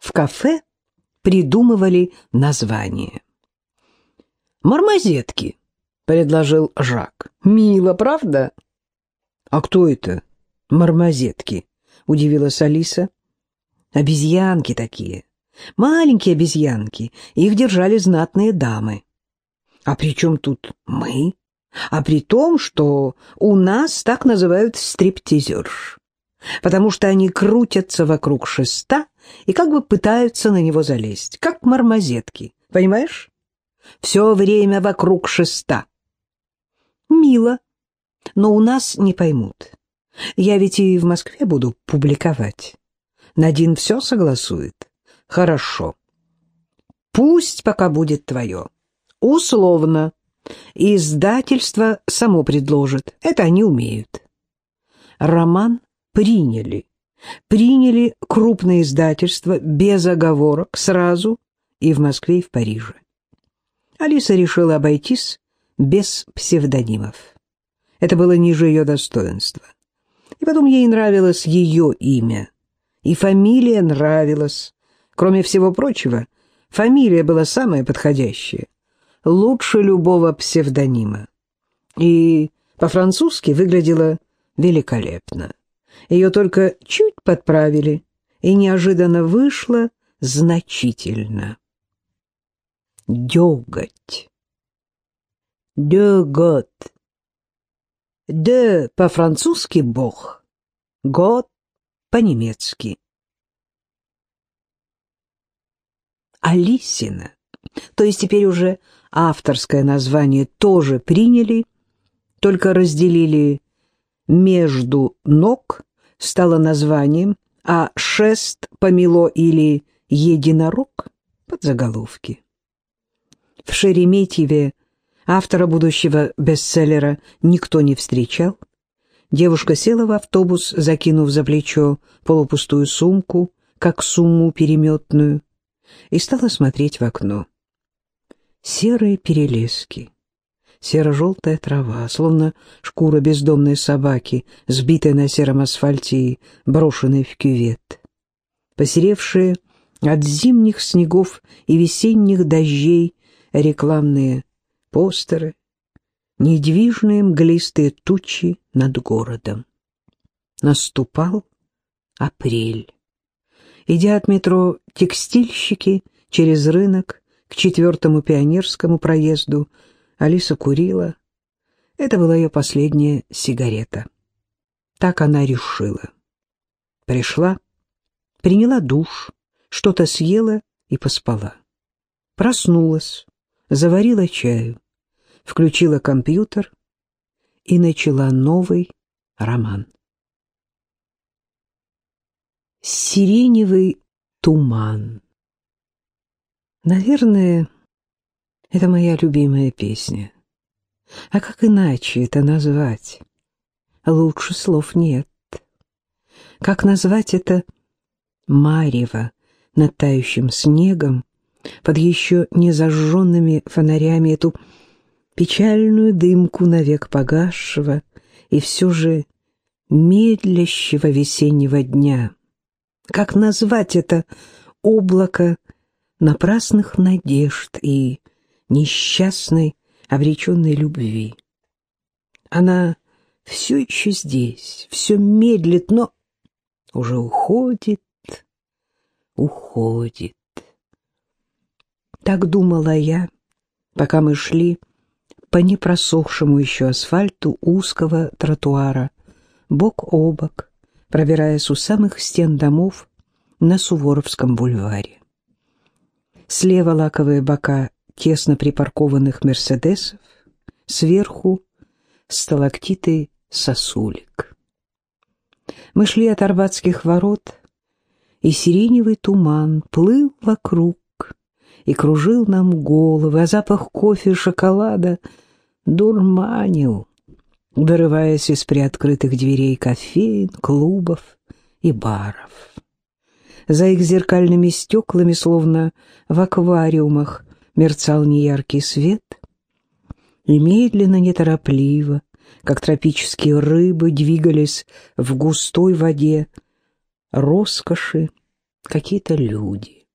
В кафе придумывали название. «Мармозетки», — предложил Жак. «Мило, правда?» «А кто это?» «Мармозетки», — удивилась Алиса. «Обезьянки такие. Маленькие обезьянки. Их держали знатные дамы». «А при чем тут мы?» «А при том, что у нас так называют стриптизерш, потому что они крутятся вокруг шеста и как бы пытаются на него залезть, как мармозетки, понимаешь? Все время вокруг шеста». «Мило, но у нас не поймут. Я ведь и в Москве буду публиковать. Надин все согласует. Хорошо. Пусть пока будет твое. Условно. Издательство само предложит. Это они умеют. Роман приняли. Приняли крупное издательство без оговорок сразу и в Москве, и в Париже. Алиса решила обойтись без псевдонимов. Это было ниже ее достоинства. И потом ей нравилось ее имя. И фамилия нравилась. Кроме всего прочего, фамилия была самая подходящая. Лучше любого псевдонима. И по-французски выглядела великолепно. Ее только чуть подправили, и неожиданно вышло значительно. Дёготь. Дёгот. «де» по-французски «бог», «год» по-немецки. Алисина, то есть теперь уже авторское название тоже приняли, только разделили между ног, стало названием, а шест помело или единорог под заголовки. В Шереметьеве Автора будущего бестселлера никто не встречал. Девушка села в автобус, закинув за плечо полупустую сумку, как сумму переметную, и стала смотреть в окно. Серые перелески, серо-желтая трава, словно шкура бездомной собаки, сбитая на сером асфальте и брошенной в кювет. Посеревшие от зимних снегов и весенних дождей рекламные постеры, недвижные мглистые тучи над городом. Наступал апрель. Идя от метро «Текстильщики» через рынок к четвертому пионерскому проезду, Алиса курила. Это была ее последняя сигарета. Так она решила. Пришла, приняла душ, что-то съела и поспала. Проснулась, заварила чаю, включила компьютер и начала новый роман. Сиреневый туман. Наверное, это моя любимая песня. А как иначе это назвать? Лучше слов нет. Как назвать это марево над тающим снегом, под еще не зажженными фонарями эту печальную дымку навек погасшего и все же медлящего весеннего дня. Как назвать это облако напрасных надежд и несчастной обреченной любви? Она все еще здесь, все медлит, но уже уходит, уходит. Так думала я, пока мы шли по непросохшему еще асфальту узкого тротуара, бок о бок, пробираясь у самых стен домов на Суворовском бульваре. Слева лаковые бока тесно припаркованных «Мерседесов», сверху сталактиты сосулек. Мы шли от Арбатских ворот, и сиреневый туман плыл вокруг, и кружил нам головы, а запах кофе и шоколада дурманил, вырываясь из приоткрытых дверей кофеин, клубов и баров. За их зеркальными стеклами, словно в аквариумах, мерцал неяркий свет, и медленно, неторопливо, как тропические рыбы, двигались в густой воде роскоши какие-то люди.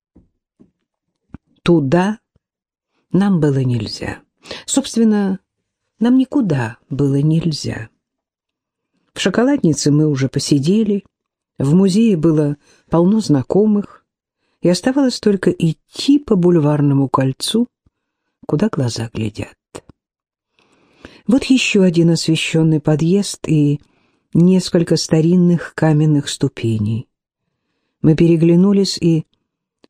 Туда нам было нельзя. Собственно, нам никуда было нельзя. В шоколаднице мы уже посидели, в музее было полно знакомых, и оставалось только идти по бульварному кольцу, куда глаза глядят. Вот еще один освещенный подъезд и несколько старинных каменных ступеней. Мы переглянулись и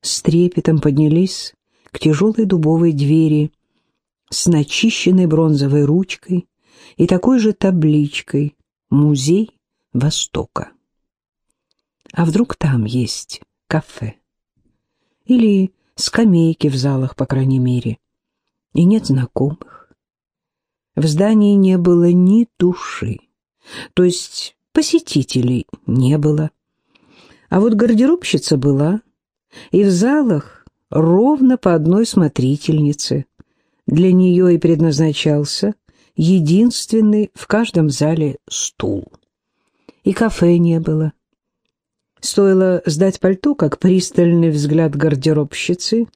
с трепетом поднялись к тяжелой дубовой двери с начищенной бронзовой ручкой и такой же табличкой «Музей Востока». А вдруг там есть кафе? Или скамейки в залах, по крайней мере, и нет знакомых? В здании не было ни души, то есть посетителей не было. А вот гардеробщица была, и в залах ровно по одной смотрительнице. Для нее и предназначался единственный в каждом зале стул. И кафе не было. Стоило сдать пальто, как пристальный взгляд гардеробщицы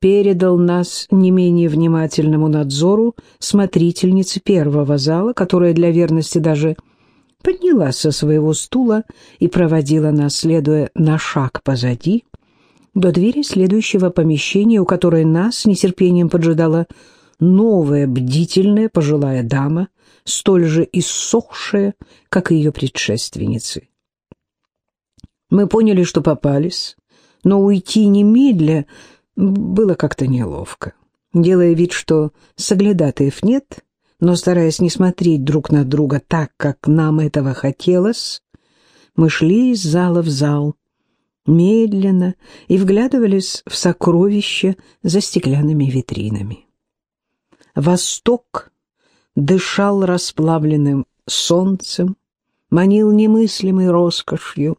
передал нас не менее внимательному надзору смотрительницы первого зала, которая для верности даже поднялась со своего стула и проводила нас, следуя на шаг позади, до двери следующего помещения, у которой нас с нетерпением поджидала новая бдительная пожилая дама, столь же иссохшая, как и ее предшественницы. Мы поняли, что попались, но уйти немедля было как-то неловко. Делая вид, что соглядатаев нет, но стараясь не смотреть друг на друга так, как нам этого хотелось, мы шли из зала в зал, медленно и вглядывались в сокровища за стеклянными витринами. Восток дышал расплавленным солнцем, манил немыслимой роскошью,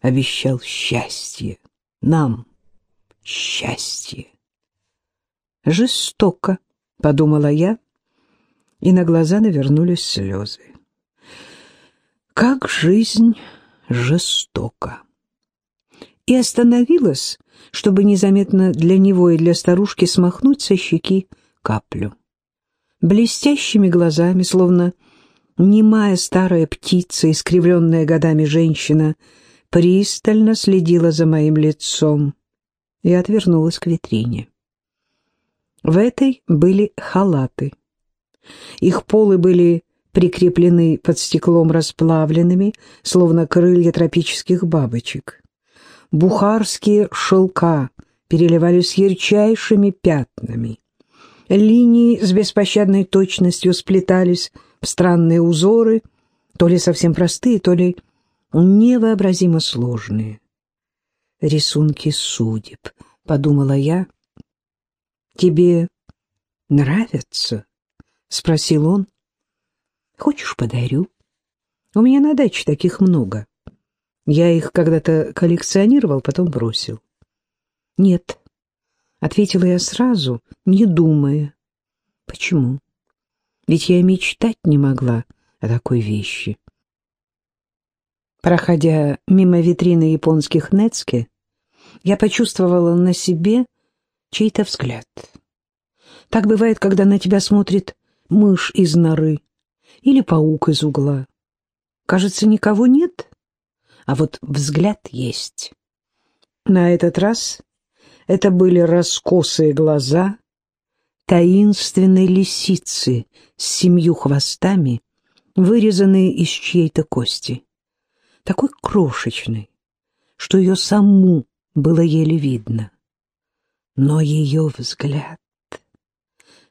обещал счастье. Нам счастье. Жестоко, подумала я, и на глаза навернулись слезы. Как жизнь жестока. И остановилась, чтобы незаметно для него и для старушки смахнуть со щеки каплю. Блестящими глазами, словно немая старая птица, искривленная годами женщина, пристально следила за моим лицом и отвернулась к витрине. В этой были халаты. Их полы были прикреплены под стеклом расплавленными, словно крылья тропических бабочек. Бухарские шелка переливались ярчайшими пятнами. Линии с беспощадной точностью сплетались в странные узоры, то ли совсем простые, то ли невообразимо сложные. Рисунки судеб, подумала я. Тебе нравятся? спросил он. Хочешь, подарю? У меня на даче таких много. Я их когда-то коллекционировал, потом бросил. Нет, ответила я сразу, не думая. Почему? Ведь я мечтать не могла о такой вещи. Проходя мимо витрины японских Нецке, я почувствовала на себе чей-то взгляд. Так бывает, когда на тебя смотрит мышь из норы или паук из угла. Кажется, никого нет, а вот взгляд есть. На этот раз это были раскосые глаза таинственной лисицы с семью хвостами, вырезанные из чьей-то кости такой крошечной, что ее саму было еле видно. Но ее взгляд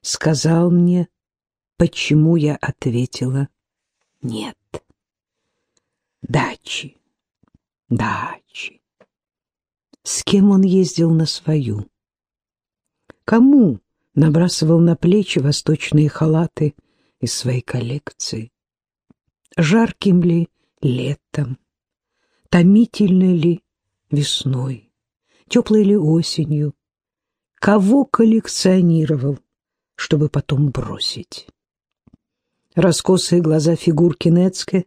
сказал мне, почему я ответила «нет». Дачи, дачи. С кем он ездил на свою? Кому набрасывал на плечи восточные халаты из своей коллекции? Жарким ли летом? Томительной ли весной, теплой ли осенью, кого коллекционировал, чтобы потом бросить. Раскосые глаза фигурки Нецке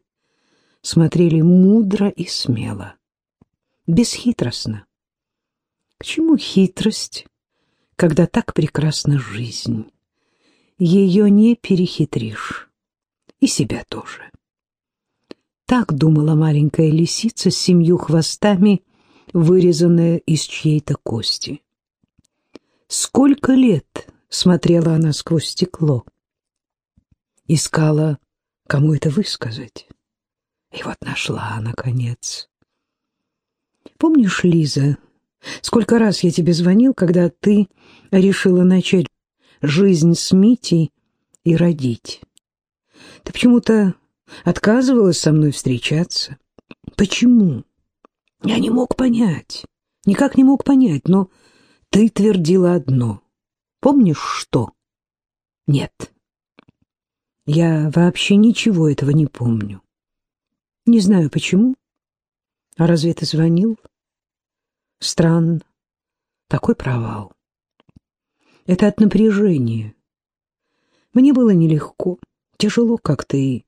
смотрели мудро и смело, бесхитростно, К чему хитрость, когда так прекрасна жизнь? Ее не перехитришь. И себя тоже. Так думала маленькая лисица с семью хвостами, вырезанная из чьей-то кости. Сколько лет смотрела она сквозь стекло. Искала, кому это высказать. И вот нашла, наконец. Помнишь, Лиза, сколько раз я тебе звонил, когда ты решила начать жизнь с Митей и родить? Ты почему-то отказывалась со мной встречаться. Почему? Я не мог понять, никак не мог понять, но ты твердила одно. Помнишь, что? Нет. Я вообще ничего этого не помню. Не знаю, почему. А разве ты звонил? Странно. Такой провал. Это от напряжения. Мне было нелегко, тяжело как-то и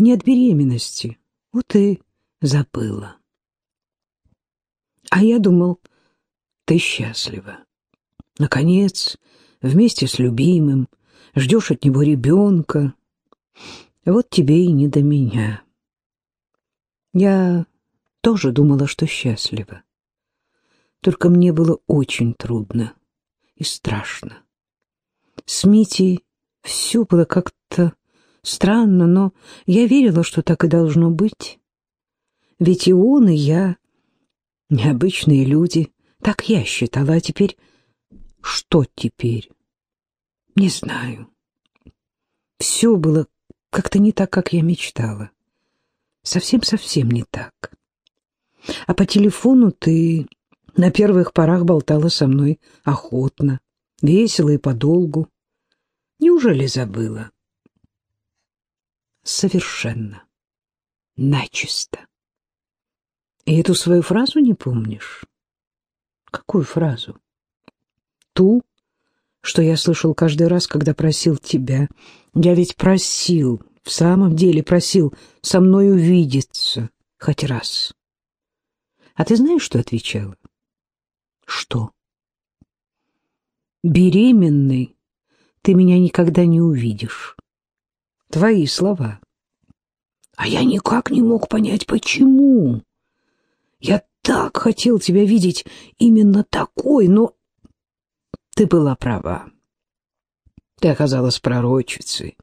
не от беременности. Вот и забыла. А я думал, ты счастлива. Наконец, вместе с любимым, ждешь от него ребенка. Вот тебе и не до меня. Я тоже думала, что счастлива. Только мне было очень трудно и страшно. С Митей все было как-то странно, но я верила, что так и должно быть. Ведь и он, и я — необычные люди. Так я считала, а теперь... Что теперь? Не знаю. Все было как-то не так, как я мечтала. Совсем-совсем не так. А по телефону ты на первых порах болтала со мной охотно, весело и подолгу. Неужели забыла? Совершенно. Начисто. И эту свою фразу не помнишь? Какую фразу? Ту, что я слышал каждый раз, когда просил тебя. Я ведь просил, в самом деле просил со мной увидеться хоть раз. А ты знаешь, что отвечала? Что? Беременной ты меня никогда не увидишь. Твои слова. А я никак не мог понять, почему. Я так хотел тебя видеть именно такой, но ты была права. Ты оказалась пророчицей.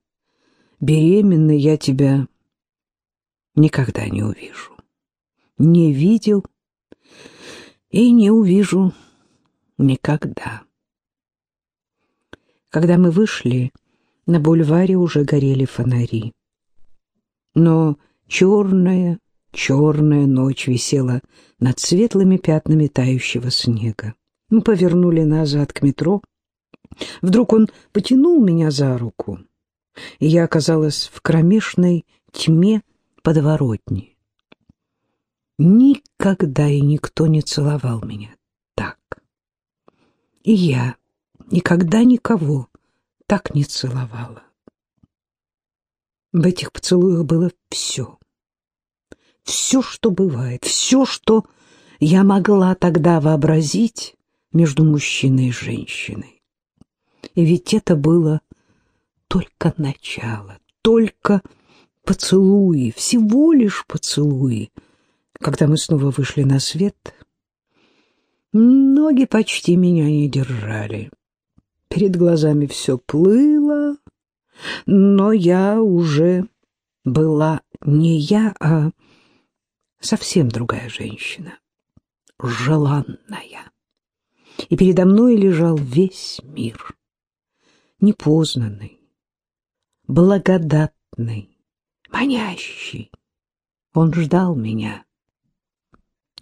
Беременной я тебя никогда не увижу. Не видел и не увижу никогда. Когда мы вышли, на бульваре уже горели фонари. Но черная, черная ночь висела над светлыми пятнами тающего снега. Мы повернули назад к метро. Вдруг он потянул меня за руку, и я оказалась в кромешной тьме подворотни. Никогда и никто не целовал меня так. И я никогда никого так не целовала. В этих поцелуях было все. Все, что бывает, все, что я могла тогда вообразить между мужчиной и женщиной. И ведь это было только начало, только поцелуи, всего лишь поцелуи. Когда мы снова вышли на свет, ноги почти меня не держали. Перед глазами все плыло, но я уже была не я, а совсем другая женщина, желанная и передо мной лежал весь мир, непознанный, благодатный, манящий. Он ждал меня.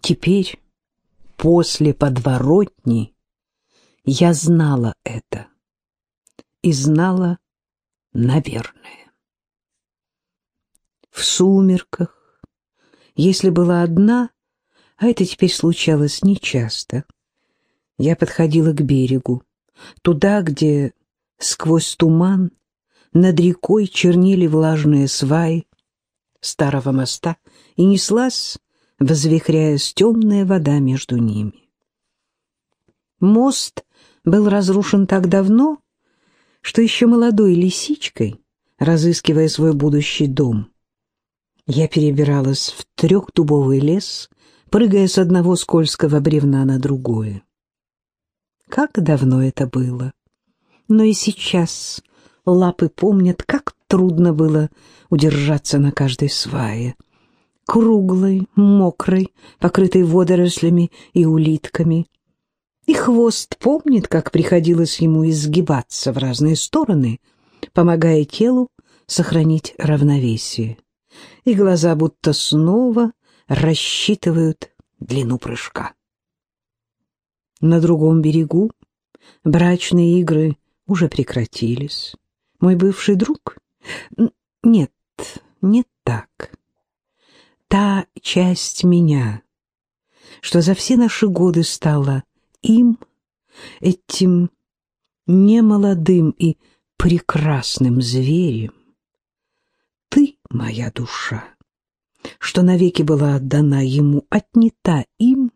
Теперь, после подворотни, я знала это и знала, наверное. В сумерках, если была одна, а это теперь случалось нечасто, я подходила к берегу, туда, где сквозь туман над рекой чернили влажные сваи старого моста, и неслась, возвихряясь темная вода между ними. Мост был разрушен так давно, что еще молодой лисичкой, разыскивая свой будущий дом, я перебиралась в трехдубовый лес, прыгая с одного скользкого бревна на другое. Как давно это было! Но и сейчас лапы помнят, как трудно было удержаться на каждой свае. Круглой, мокрой, покрытой водорослями и улитками. И хвост помнит, как приходилось ему изгибаться в разные стороны, помогая телу сохранить равновесие. И глаза будто снова рассчитывают длину прыжка. На другом берегу брачные игры уже прекратились. Мой бывший друг? Нет, не так. Та часть меня, что за все наши годы стала им, этим немолодым и прекрасным зверем. Ты, моя душа, что навеки была отдана ему, отнята им,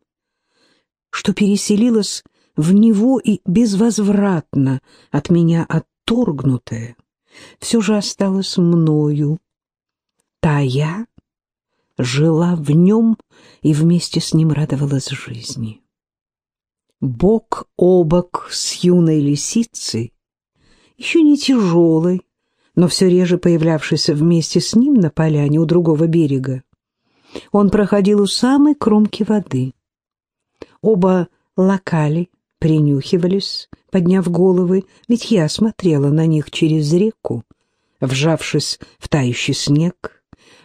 что переселилась в него и безвозвратно от меня отторгнутая, все же осталась мною. Та я жила в нем и вместе с ним радовалась жизни. Бок о бок с юной лисицей, еще не тяжелой, но все реже появлявшийся вместе с ним на поляне у другого берега. Он проходил у самой кромки воды. Оба локали, принюхивались, подняв головы, ведь я смотрела на них через реку, вжавшись в тающий снег,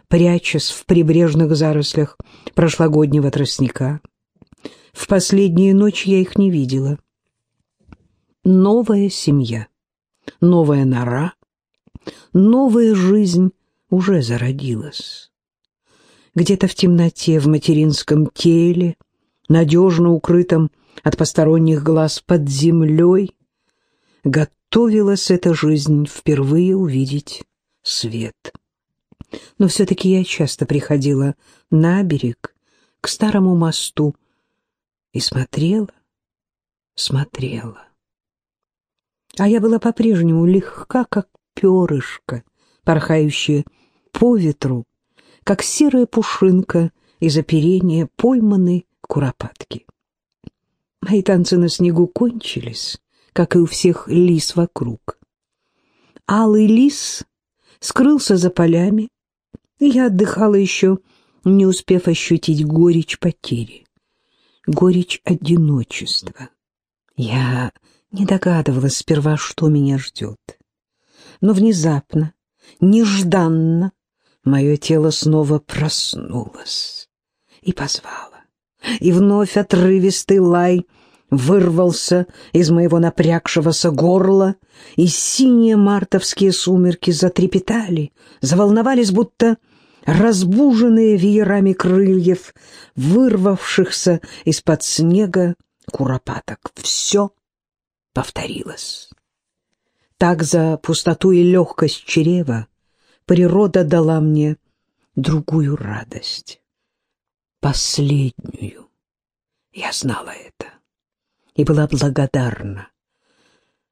прячась в прибрежных зарослях прошлогоднего тростника. В последнюю ночь я их не видела. Новая семья, новая нора, новая жизнь уже зародилась. Где-то в темноте, в материнском теле, надежно укрытом от посторонних глаз под землей, готовилась эта жизнь впервые увидеть свет. Но все-таки я часто приходила на берег, к старому мосту, и смотрела, смотрела. А я была по-прежнему легка, как перышко, порхающее по ветру, как серая пушинка из оперения пойманной куропатки. Мои танцы на снегу кончились, как и у всех лис вокруг. Алый лис скрылся за полями, и я отдыхала еще, не успев ощутить горечь потери, горечь одиночества. Я не догадывалась сперва, что меня ждет. Но внезапно, нежданно, мое тело снова проснулось и позвало. И вновь отрывистый лай вырвался из моего напрягшегося горла, и синие мартовские сумерки затрепетали, заволновались, будто разбуженные веерами крыльев, вырвавшихся из-под снега куропаток. Все повторилось. Так за пустоту и легкость чрева природа дала мне другую радость, последнюю. Я знала это и была благодарна.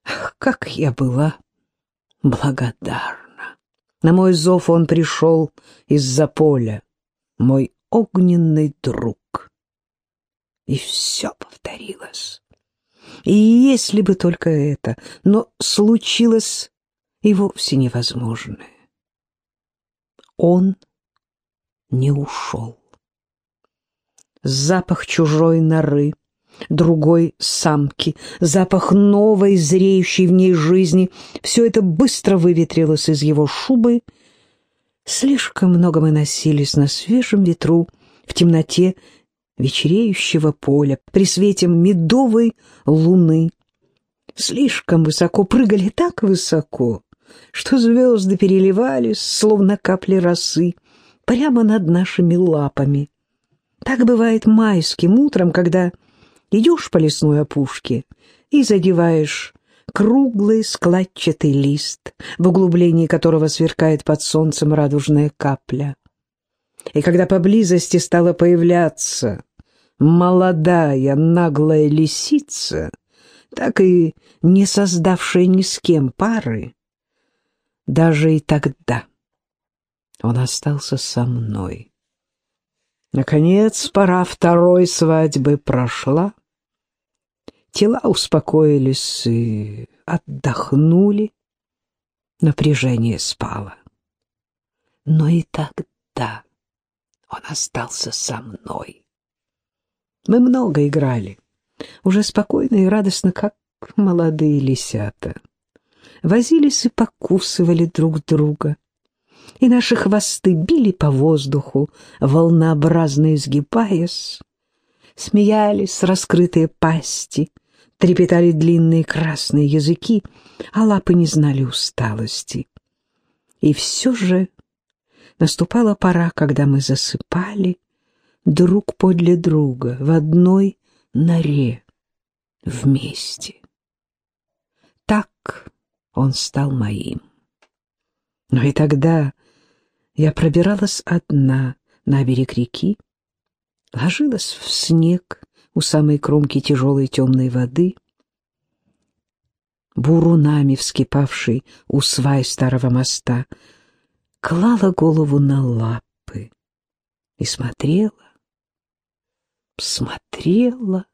Ах, как я была благодарна! На мой зов он пришел из-за поля, мой огненный друг. И все повторилось. И если бы только это, но случилось и вовсе невозможное. Он не ушел. Запах чужой норы, другой самки, запах новой, зреющей в ней жизни — все это быстро выветрилось из его шубы. Слишком много мы носились на свежем ветру, в темноте вечереющего поля, при свете медовой луны. Слишком высоко прыгали, так высоко, что звезды переливались, словно капли росы, прямо над нашими лапами. Так бывает майским утром, когда идешь по лесной опушке и задеваешь круглый складчатый лист, в углублении которого сверкает под солнцем радужная капля. И когда поблизости стала появляться молодая наглая лисица, так и не создавшая ни с кем пары, даже и тогда он остался со мной. Наконец, пора второй свадьбы прошла. Тела успокоились и отдохнули. Напряжение спало. Но и тогда он остался со мной. Мы много играли, уже спокойно и радостно, как молодые лисята. Возились и покусывали друг друга, и наши хвосты били по воздуху, волнообразно изгибаясь. Смеялись раскрытые пасти, трепетали длинные красные языки, а лапы не знали усталости. И все же наступала пора, когда мы засыпали друг подле друга в одной норе вместе. Так он стал моим. Но и тогда я пробиралась одна на берег реки, ложилась в снег у самой кромки тяжелой темной воды, бурунами вскипавшей у свай старого моста, клала голову на лапы и смотрела, смотрела